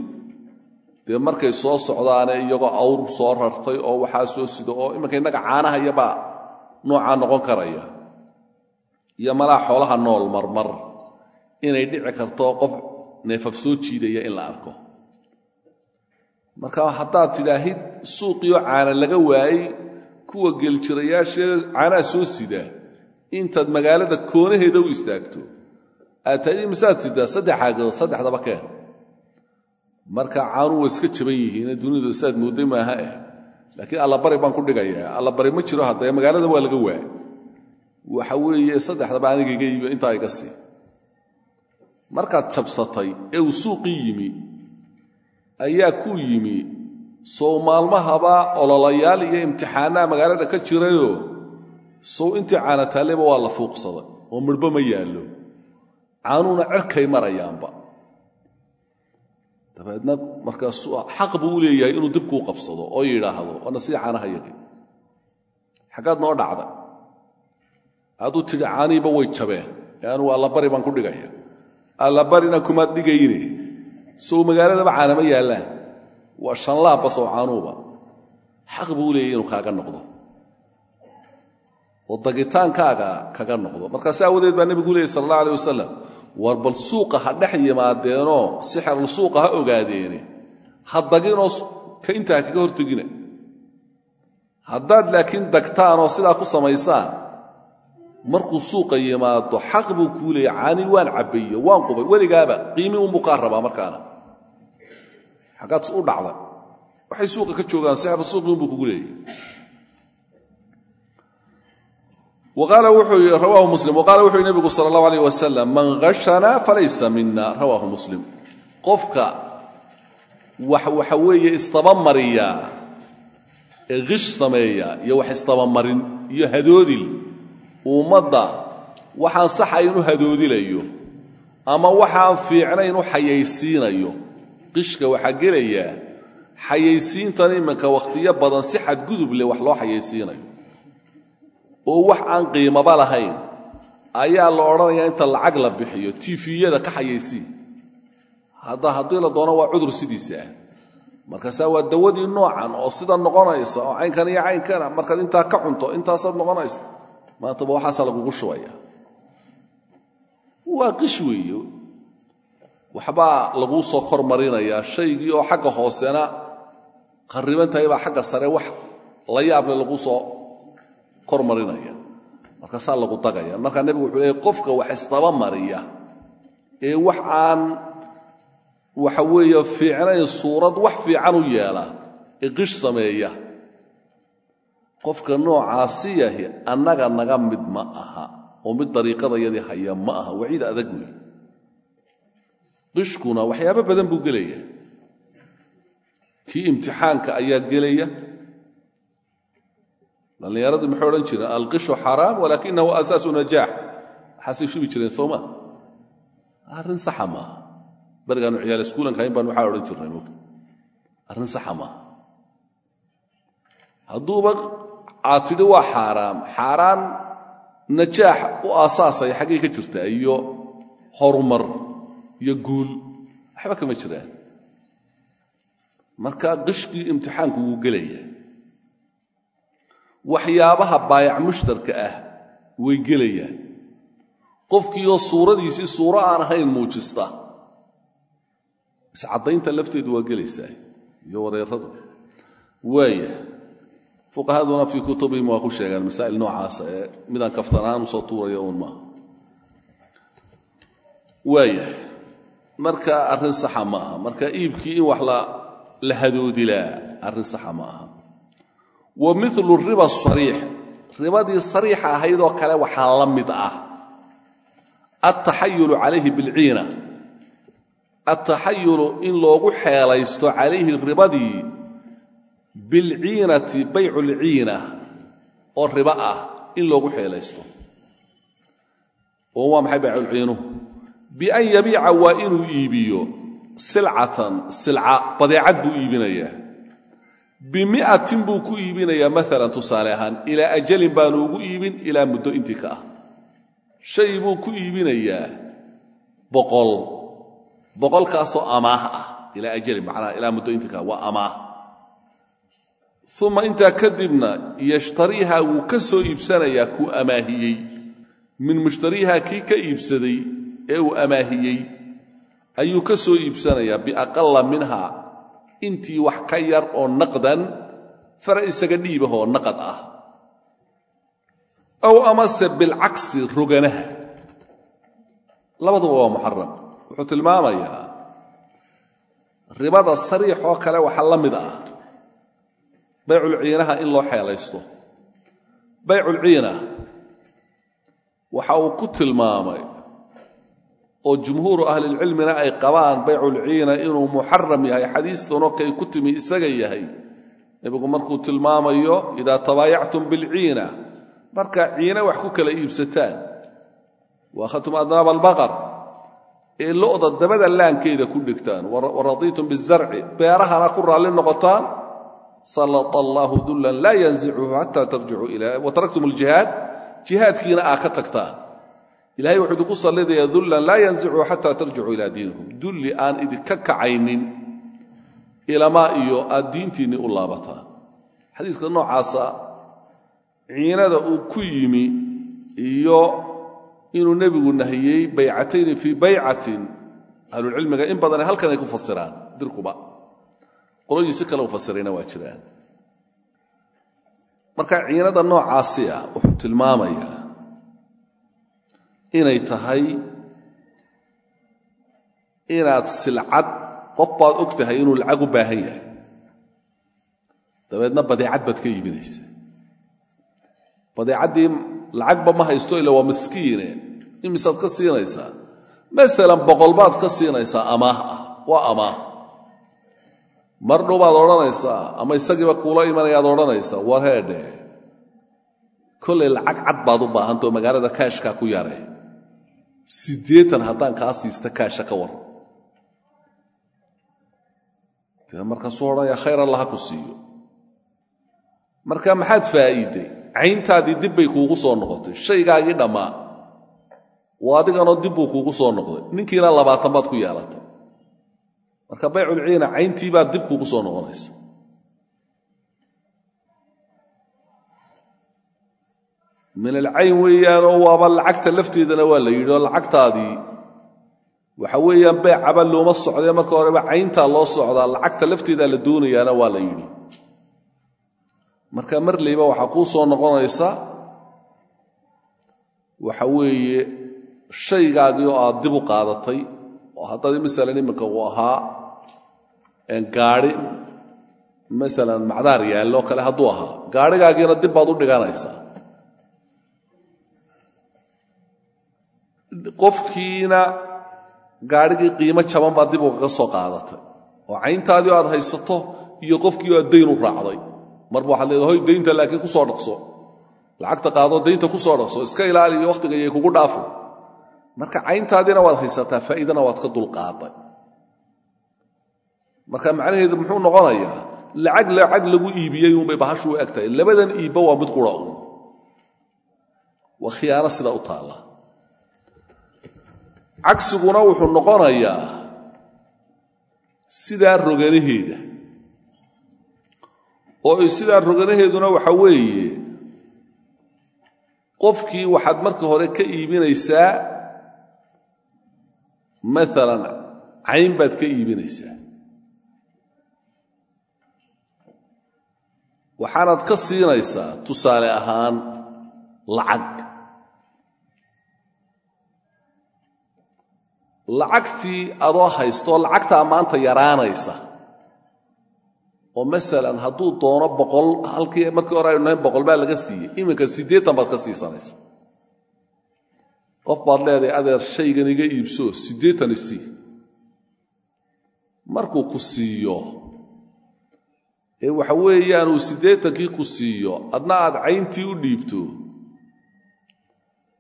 dee markay soo socdaane iyagoo awr soo rartay oo waxaa soo sido oo imanka innaga caanahayabaa noocaa noqon karaya. Iyo malaa xoolaha nool marmar inay dhici karto qof neefaf soo jiidaya in la arko. Marka haddaad tidhaahid suuqiioo caana laga waayey kuwa geeljirayaashee caanaha soo sida intaad magaalada koonaheeda u istaagto. Aad tahay masaad sidaa saddex saddexdaba keen. Marka caanuhu waa iska jaban yihiine dunidu saad moodday maaha eh? Laakiin allabari baan ku dhigayaa. Allabari ma jiro haddee magaalada waa laga waay waxa weeye saddexdaba aniga iga yimi intaa iga sii. Markaad jabsatay ee uu suuqii yimi ayaa ku yimi sow maalmahaba ololayaal iyo imtixaanaha magaalada ka jirayoo sow intii caanataalleba waa la fuuqsaday oo midhbo ma yaallo. Caanuhuna cerkay marayaanba. Dabeedna markaasuu xaq buu u leeyahay inuu dibkuu qabsado oo yidhaahdo waana sii caanaha yagi xaggaad noo dhacday hadduu tidhi caanihiiba way jabeen. Ee anugu allabari baan ku dhigaya. Allabarina kumaad dhigayne sow magaaladaba caanama yaallaan waa shanlaabba sow caanuuba. Xaq buu u leeyahy inuu kaaga noqdo. Oo dagitaankaaga kaga noqdo. Markaas aawadeed baa nebigu leeyay sala allah aleh wasalam war bal suuqa ha dhex yimaadeenoo sixirl suuqa ha ogaadeene. Ha daginoo kayntaa kaga hortegina haddaad laakiin dagtaanoo sidaa ku samaysaan markuu suuqa yimaado xaq buu kuu leeyay caani waan cabbayo waan qubay weligaaba qiimi unbuu kaa rabaa markaana xaggaad u dhacday. Waxay suuqa ka joogaan sixir suuqi unbuu kugu leeyay qaala wuxuu yii rawaahu muslim. Waqaala wuxuu yihi nebigu sala allahu alayh wasalam man hashanaa falaysa mina rawaahu muslim. Qofka wax waxa weeye istabamariya ee kish sameeya iyo wax istabamarin iyo hadoodil ummadda waxaan saxa inu hadoodilayo ama waxaan fiicnayn u xayaysiinayo qishka waxaa gelayaa xayaysiintan iminka wakhtiyo badan si xadgudub leh wax loo xayaysiinayo. Oo wax aan qiimaba lahayn ayaa la odhanayaa inta lacag la bixiyo tifiyada ka xayaysii hadda haddii la doono waa cudur sidiisa ah. Markaasaa waa dawadii noocan oo sida noqonaysa oo caynkan iyo caynkana markaad intaa ka cunto intaasaad noqonaysa maantaba waxaasaa lagugu shubaya waa qish weeye waxbaa laguu soo kor marinayaa shaygii oo xagga hoosena qarriban tahay baa xagga sare wax la yaable laguu soo kor marinaya markaasaa lagu dagaya. Markaa nebigu wuxuu leeyay qofka wax isdaba mariya ee wax aan waxa weeye fiicnayn suurad wax fiican u yeela ee qish sameeya qofka noocaasi yahi annaga naga mid ma aha oo mid dariiqadayadii haya ma aha. Waciid adag wey qishkuna waxyaabo badan buu gelaya. Kii imtixaanka ayaa gelaya. Dhallinyaradu maxay odhan jireen alqishu xaraam walaakinahu asaasu najaax waxaasay shubi jireen sooma arrin saxa maaha barigaanu ciyaal iskuulanka hayn baan waxaa odhan jirnay mugta arrin saxa maaha hadduuba aad tidhi waa xaaraam. Xaaraan najaax u aasaasaya xaggay ka jirtaa iyo horumar iyo guul waxba kama jiraan. Marka qishkii imtixaanku wuu gelaya waxyaabaha baayac mushtarka ah way gelayaan. Qofkiioo suuradiisii suuro aan ahayn muujista. Iscaddaynta lafteedu waa gelaysaa iyo wareeradu. Waaya fuqahaduna fii kutubihim waa ku sheegaan masaa'il noocaasa ee midaan kaftan ahaan u soo tuuraya uun maaha waaya marka arrin saxa ma aha. Marka iibkii in wax la hadoodilaa arrin saxa ma aha. Wa milu riba sariix ribadii sariixa ahaydoo kale waxaa la mid ah. Altaxayulu calayhi bilciina. Altaxayulu in loogu xeelaysto calayhi ribadii bilciinati baycu lciina. Oo ribo ah in loogu xeelaysto. Oo waa maxay bayculciinuhu bian yabiica waa inuu iibiyo silcatan silca badeecad buu iibinayaa bimi'atin buu ku iibinayaa maalan tusaale ahaan ilaa ajalin baanu ugu iibin ilaa muddo intii ka ah. Shay buu ku iibinayaa boqol boqolkaasoo amaah ah ilaa ajalin macnaha ilaa muddo intii ka ah waa amaah. Uma intaa kadibna yashtariiha wuu ka soo iibsanayaa kuu amaahiyey. Min mushtariiha kii ka iibsaday ee uu amaahiyey ayuu ka soo iibsanayaa biaqalla minha intii wax ka yar oo naqdan fara isaga dhiibahoo naqad ah. Aw amase bilcagsi roganaha. Labaduba waa muxaram wuxuu tilmaamayaa ribada sariixoo kale waxaa la mid ah. Bayculciinaha in loo xeelaysto. Bayculciina waxa uu ku tilmaamay oo jumhuuru ahlilcilmina ay qabaan bayculciina inuu muxaram yahay. Xadiistanoo kay ku timi isaga yahay. Nebigu markuu tilmaamayo idaa tabaayactum bilciina markaa ciina wax ku kala iibsataan. Waakhadtum adnaaba albaqar. Ee lo'da dabada laankeeda ku dhigtaan. Wa radiitum bizarci. Beerahana ku raalli noqotaan. Sallata allaahu dullan laa yanzicuhu xataa tarjicuu ila wa taraktum jihaadkiina aa ka tagtaan ilahay wuxuu idinku sallidayaa dullan laa yanzicuhu xataa tarjicuu ilaa diinikum. Dulli aan idinka kacaynin ilamaa iyo aad diintiinni u laabataan. Xadiiska noocaasa ciinada uu ku yimi iyo inuu nebigu nahiyey baycatayni fii baycatin ahlulcilmiga in badanay halkan ay ku fasiraan dirkuba qolooyin si kale u fasirayna waa jiraan. Marka ciinada noocaasi ah wuxuu tilmaamayaa inay tahay inaad silcad qof baad og tahay inuu lacag u baahan yahay. Dabeedna badeecad baad ka iibinaysa badeecaddii lacagba ma haysto ila waa miskiine. Imisaad ka siinaysaa? Masalan boqol baad ka siinaysaa amaah ah. Waa amaah. Mar dhow baad odhanaysaa ama isagiiba kuula imanayaad odhanaysaa war heedhe kollay lacag cad baad u baahantao magaalada kaashkaa ku yare siddeetan haddaan kaa siista kaasha ka war. Dee markaasuu odhanaya khayr allah ha ku siiyo. Marka maxaad faa'iiday? Cayntaadii dib bay kuugu soo noqotay. Shaygaagii dhammaa waa adiganoo dib buu kuugu soo noqday. Ninkiina labaatan baad ku yeelatay marka bayculciina cayntii baad dib kuugu soo noqonaysa min alcayn weeyaanoo waaba lacagta lafteedana waa la yidhi oo lacagtaadii waxa weeyaan beecaba looma socdee. Marka horeba cayntaa loo socdaa lacagta lafteedaa la doonayaana waa la yidhi. Marka mar leyba waxaa kuu soo noqonaysa waxa weeye shaygaagii oo aad dib u qaadatay oo haddad masalan iminka uu ahaa gaadhi masalan macdaar yaalloo kale hadduu ahaa gaadhigaagiina dib baad u dhiganaysaa qofkiina gaadhigii qiimo jaban baad dib ugaga soo qaadatay. oo cayntaadii aad haysato iyo qofkii aad dayn u raacday. Marba waxaad hoy daynta laakiin ku soo dhaqso. Lacagta qaadoo daynta ku soo dhaqso. Iska ilaaliyo wakhtiga iyay kugu dhaafo. Marka cayntaadiina waad haysataa faa'iidana waad ka dulqaaday marka macnaheedu muxuu noqonayaa lacag lacag lagu iibiyey uunbay bahashu u eg labadan iibba waa mid qura uun. Waa khiyaano sida u taalla cagsiguna wuxuu noqonayaa sidaa roganaheeda. Oo sidaa roganaheeduna waxa weeye qofkii waxaad marka hore ka iibinaysaa maalan cayn baad ka iibinaysaa. Waxaanaad ka siinaysaa tusaale ahaan lacag lacagtii adoo haysto lacagtaa maanta yaraanaysa. oo masalan hadduu doono boqol halkii markii hore aynu nahayn boqol baa laga siiyey iminka siddeetan baad ka siisanaysa. qof baad leedahay adeer shaygan iga iibso siddeetan isii markuu ku siiyo ee waxa weeyaan uu siddeetankii ku siiyo adna aad cayntii u dhiibto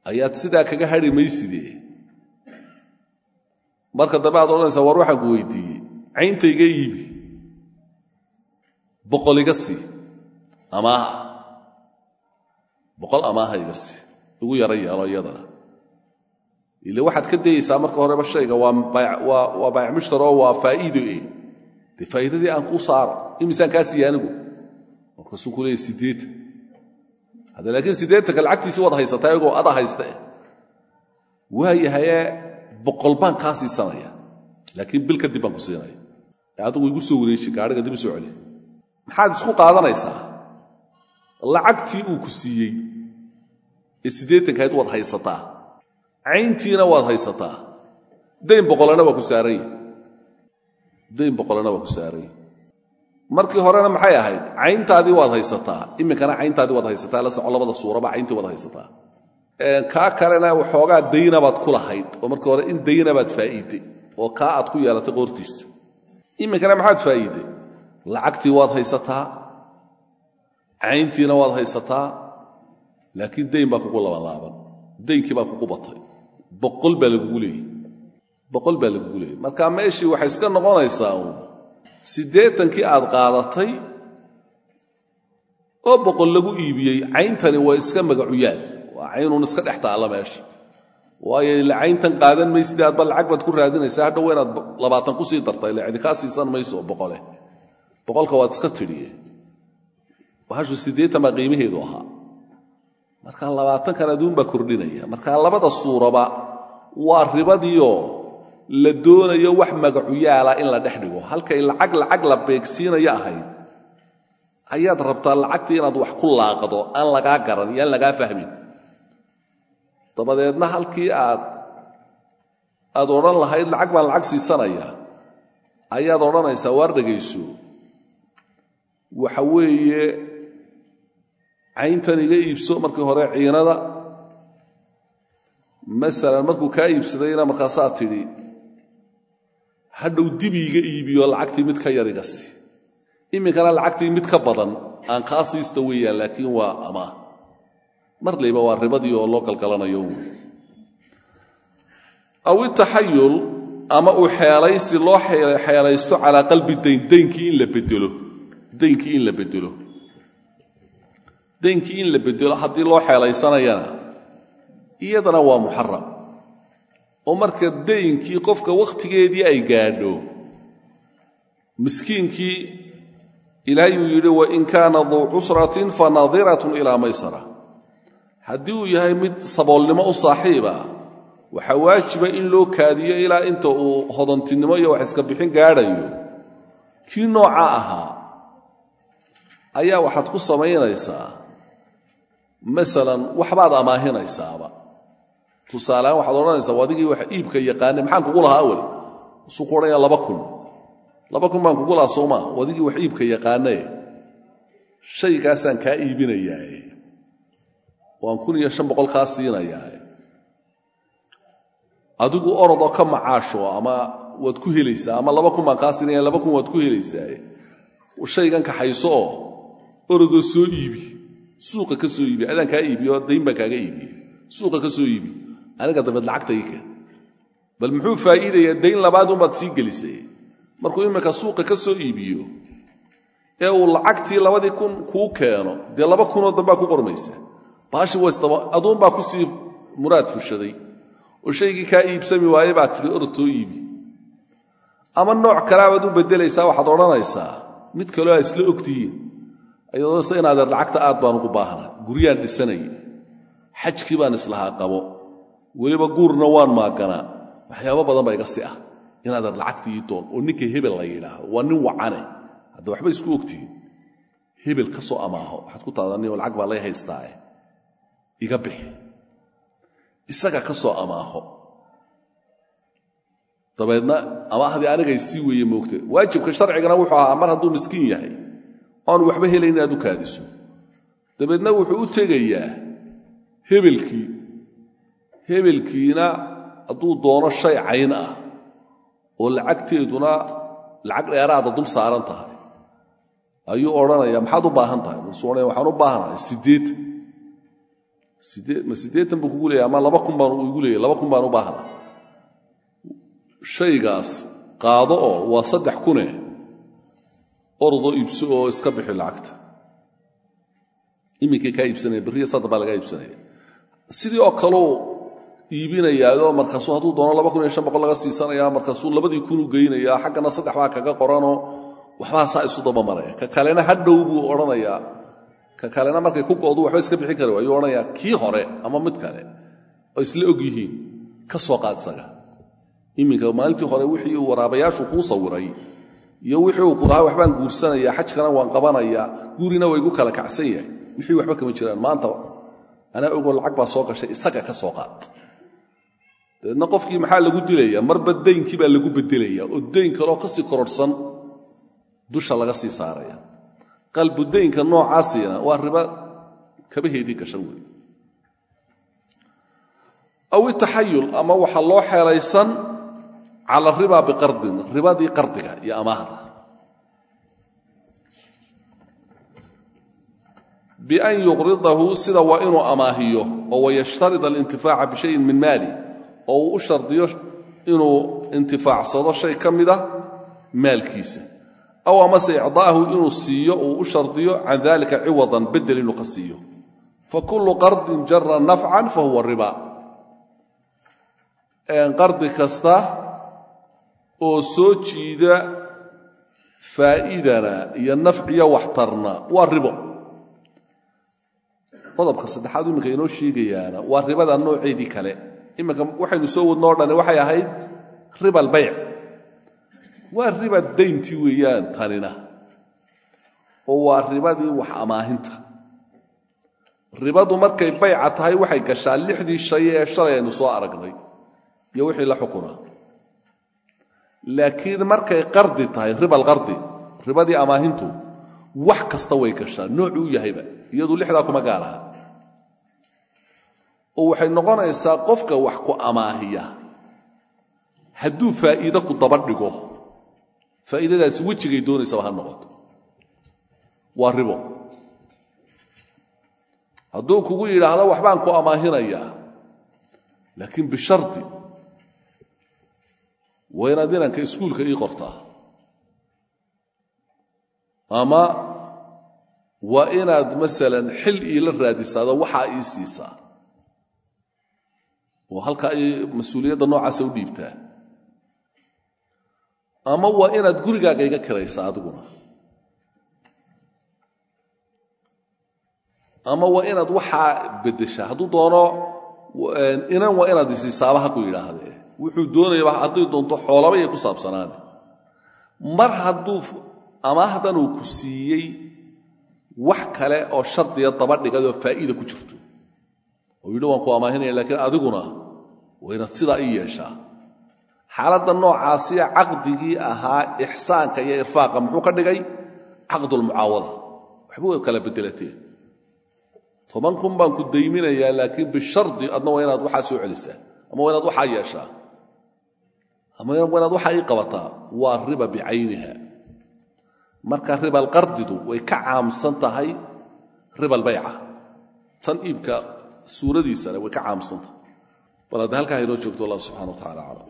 ayaad sidaa kaga hadhi maysidee marka dambe aad odhanaysaa war waxaan ku weydiiyey? Caynta iga iibi iga sii amaaha. Boqol amaaha iga sii yaro yeelo iyadana. Ile waxaad ka dayaysaa marka horeba shayga waa baayac mushtar oo waa faa'iido eh. Dee faa'iidadii aan kuu saaro. Imisaan kaa siiya anigu. Markaasuu ku leeyay siddeetan hadda laakiin siddeetanka lacagtiisii waad haysataa iyagoo ada haysta eh. Waayahayee boqol baan kaa siisanaya laakiin bil kadib baan ku siinaya adigu igu soo wareeji gaadhiga dib u soo celi maxaad isku qaadanaysaa? Lacagtii uu ku siiyey. Ee siddeetankahayd waad haysataa. Cayntiina waad haysataa. Dayn boqolana waa ku saaran yahi dayn boqolana waa ku saaran yahi markii horena maxay ahayd? Cayntaadii waad haysataa. Iminkana cayntaadii waad haysataa. La soco labada suuraba cayntii waad haysataa kaa kalena waxoogaa daynabaad ku lahayd oo markii hore in daynabaad faa'iiday oo kaa aad ku yeelatay qoortiisa. Iminkana maxaad faa'iiday lacagtii waad haysataa cayntiina waad haysataa laakiin dayn baa kugu labanlaaban daynkii baa kugu batay. Boqol baa lagugu leeyey boqol baa lagugu leeyey marka meeshii waxay iska noqonaysaa uun siddeetankii aad qaadatay oo boqol lagu iibiyey cayntani waa iska magacuyaal waa caynuun iska dhex taalla meesha waayo ila cayntan qaadan maysidee adba lacag baad ku raadinaysaa? Hadhow inaad labaatan ku sii darta ila cidi kaa siisan mayso boqole. Boqolka waad iska tidhiye. Bahashu siddeetan baa qiimaheedu ahaa. Markaa labaatankan adduun kordhinaya. Markaa labada suuraba waa ribadiioo la doonayo wax magacuyaala in la dhex dhigo. Halkay lacag lacag la beegsiinayo ahayd ayaad rabtaa lacagtii inaad wax ku laaqdo aan lagaa garan iyo aan lagaa fahmin dabadeedna halkii aad aad odhan lahayd lacag baan lacag siisanaya. Ayaad odhanaysaa waar dhegayso? Waxa weeye cayntan iga iibso markii hore ciinada. Masalan markuu kaa iibsadayna markaasaa tidhi hadhow dibi iga iibiyo lacagtii mid ka yar iga si iminkana lacagtii mid ka badan aan kaa siista weeyaan laakiin waa amaah mar layba waa ribadii oo loo galgalanayo wy aw itaxayul ama uu xeelaysi loo xeelaysto calaa qalbi dayn daynkii in la bedelo daynkii in la bedelo. Daynkii in la bedelo haddii loo xeelaysanayana iyadana waa muxaram oo marka daynkii qofka wakhtigeedii ay gaadho miskiinkii ilaahay uu yidhi wain kaana duu cusratin fanadiratun ilaa maysara haddii uu yahay mid saboolnimo u saaxiiba waxaa waajiba in loo kaadiyo ilaa inta uu hodantinimo iyo wax iska bixin gaadhayo. Kii nooca ahaa ayaa waxaad ku samaynaysaa. Masalan waxbaad amaahinaysaaba. Tusaalehaan waxaad odhanaysaa adigii wax iibka yaqaane maxaan kugu lahaa awel? Isuu ku laba kun. Laba kun baan kugu lahaa soomaa adigii wax iibka yaqaanee shaygaasaan kaa iibinayaae waan kun iyo shan boqol kaa siinayaae adigu orodoo ka macaasho ama waad ku helaysaa ama laba kun baan kaa siinaya laba kun waad ku helaysaae shaygan kaxayso oo orodoo soo iibi. Suuqa ka soo iibi adaan kaa iibiyo dayn baan kaaga iibiye. Suuqa ka soo iibi aniga dabeed lacagta ii bal muxuu faa'iidayaa dayn labaad unbaad sii gelisay? Markuu iminka suuqa ka soo iibiyo ee uu lacagtii labadii kun kuu keeno dee laba kunoo dambaa ku qormaysa aduunbaa ku sii muraad fushaday oo shaygii kaa iibsami waaye baa tidhi orod soo iibi. Ama nooc kalaabaad u beddelaysaa waxaad odhanaysaa mid kaloo aa isla ogtihiin ayadoosa inaadeer lacagta aad baan ugu baahnaa guryaan dhisanayay xajkii baan islahaa qabo weliba guurna waan maaganaa waxyaabo badan ba iga si ah inaadeer lacagtii ii doon oo ninka hebel la yidhaahdo waa nin wacane hadda waxba isku ogtihiin hebel ka soo amaaho waxaad ku taadanin oo lacag baa lay haystaae iga bixi isaga ka soo amaaho. Dabeedna amaahdii anigay sii weeye moogte waajibka sharcigana wuxuu ahaa mar hadduu miskiin yahay oanu waxba helayn inaad u kaadiso. Dabeedna wuxuu u tegayaa hebelkii hebelkiina hadduu doono shay cayn ah oo lacagteeduna lacag dheeraada dul saaran tahay. Ayuu odhanaya maxaad u baahan tahay? Markaasuu odhanaya waxaan u baahanahay siddeetan sidee ma siddeetan buu kugu leeyahy ama laba kun baan igu leeyahy laba kun baan u baahana shaygaas qaado oo waa saddex kune orodoo iibso oo iska bixi lacagta. Iminkay kaa iibsanaya berriya sadda baa lagaa iibsanaya sidii oo kaleu iibinayaayoo markaasuu hadduu doono laba kun iyo shan boqol laga siisanaya markaasuu labadii kunu geynayaa xaggana saddex baa kaga qoranoo waxbaa saa isu dabamaraya ka kalena hadhow buu odhanayaa ka kalena markay ku go'du waxba iska bixin kara ayuu odhanayaa kii hore ama mid kale oo isla og yihiin ka soo qaad iminka maalintii hore wixii uu waraabayaashu kuu sawiray iyo wixii uu ku waxbaan guursanaya xajkana waan qabanayaa guurina waa igu kala kacsan yahay. Wixii waxba kama jiraan. Maanta anaa ogoo lacag baa soo gashay isaga ka soo qaad. Dabeedna qofkii maxaa lagu dilaya marba daynkii baa lagu bedelaya oo dayn kaloo ka sii kororhsan dusha laga sii saaraya qalbudaynka noocaasiina waa riba kabaheedii gashan wey aw itaxayul ama waxaa loo xeelaysan cala riba biqardin ribadii qardiga iyo amaahda. Bian yuqridahu sida waa inuu amaahiyo oo wayashtarid alintifaaca bishayin min maali oo uu u shardiyo inuu intifaacsado shay ka mida maalkiisa aw amase icdaahu inuu siiyo uu u shardiyo can dalika ciwadan bedel inuu ka siiyo fakulu qardin jara nafcan fahuwa riba. Qardi kasta oo soo jiida faa'iidana iyo nafciyo waxtarna waa ribo. Qodobka saddexaad iminka inoo sheegayaana waa ribada nooceedii kale. Iminka waxaynu soo wadnoo dhani waxay ahayd riba albayc waa riba dayntii weeyaan tanina oo waa ribadii wax amaahinta. Ribadu markay bayca tahay waxay gashaa lixdii shay ee shalay aynu soo aragnay iyo wixii la xukuna laakiin markay qardi tahay riba alqardi ribadii amaahintu wax kasta way gashaa noocuu yahayba iyadu lixdaa kuma gaaraha. Oo waxay noqonaysaa qofka wax ku amaahiya hadduu faa'iido ku daba dhigo faa'iidadaasi wejigay doonaysaba ha noqoto. Waa ribo. Hadduu kugu yidhaahdo waxbaan ku amaahinayaa laakiin bishardi waa inaad inanka iskuulka ii qortaa. Ama waa inaad masalan xil iila raadisaado waxaa ii siisaa. Oo halkaa ay mas'uuliyadda noocaasa u dhiibtaa ama waa inaad gurigaaga iga kiraysaa adiguna. Ama waa inaad waxaa beddeshaa hadduu doono inan waa inaad isiisaaba ha ku yidhaahdee wuxuu doonayaba hadday doonto xoolabayay ku saabsanaane mar hadduu amaahdan uu ku siiyey wax kale oo shardiya daba dhigadoo faa'iida ku jirto. Oo yidhi waan ku amaahinaya laakiin adiguna waa inaad sidaa ii yeeshaa xaaladda noocaasiya caqdigii ahaa ixsaanka iyo irfaaqa muxuu ka dhigay? Caqdulmucaawada waxba way kala bedelateen toban kun baan ku dayminayaa laakiin bishardi adna waa inaad waxaa soo celisaa ama waa inaad waxaa yeeshaa ama waa inaad waxaa ii qabataa. Waa riba bicayniha marka ribalqardidu way ka caamsan tahay ribalbayca tan iibka suuradiisana way ka caamsan tahay. Bal hadda halkaa inoo joogto allah subxana wa tacala aclam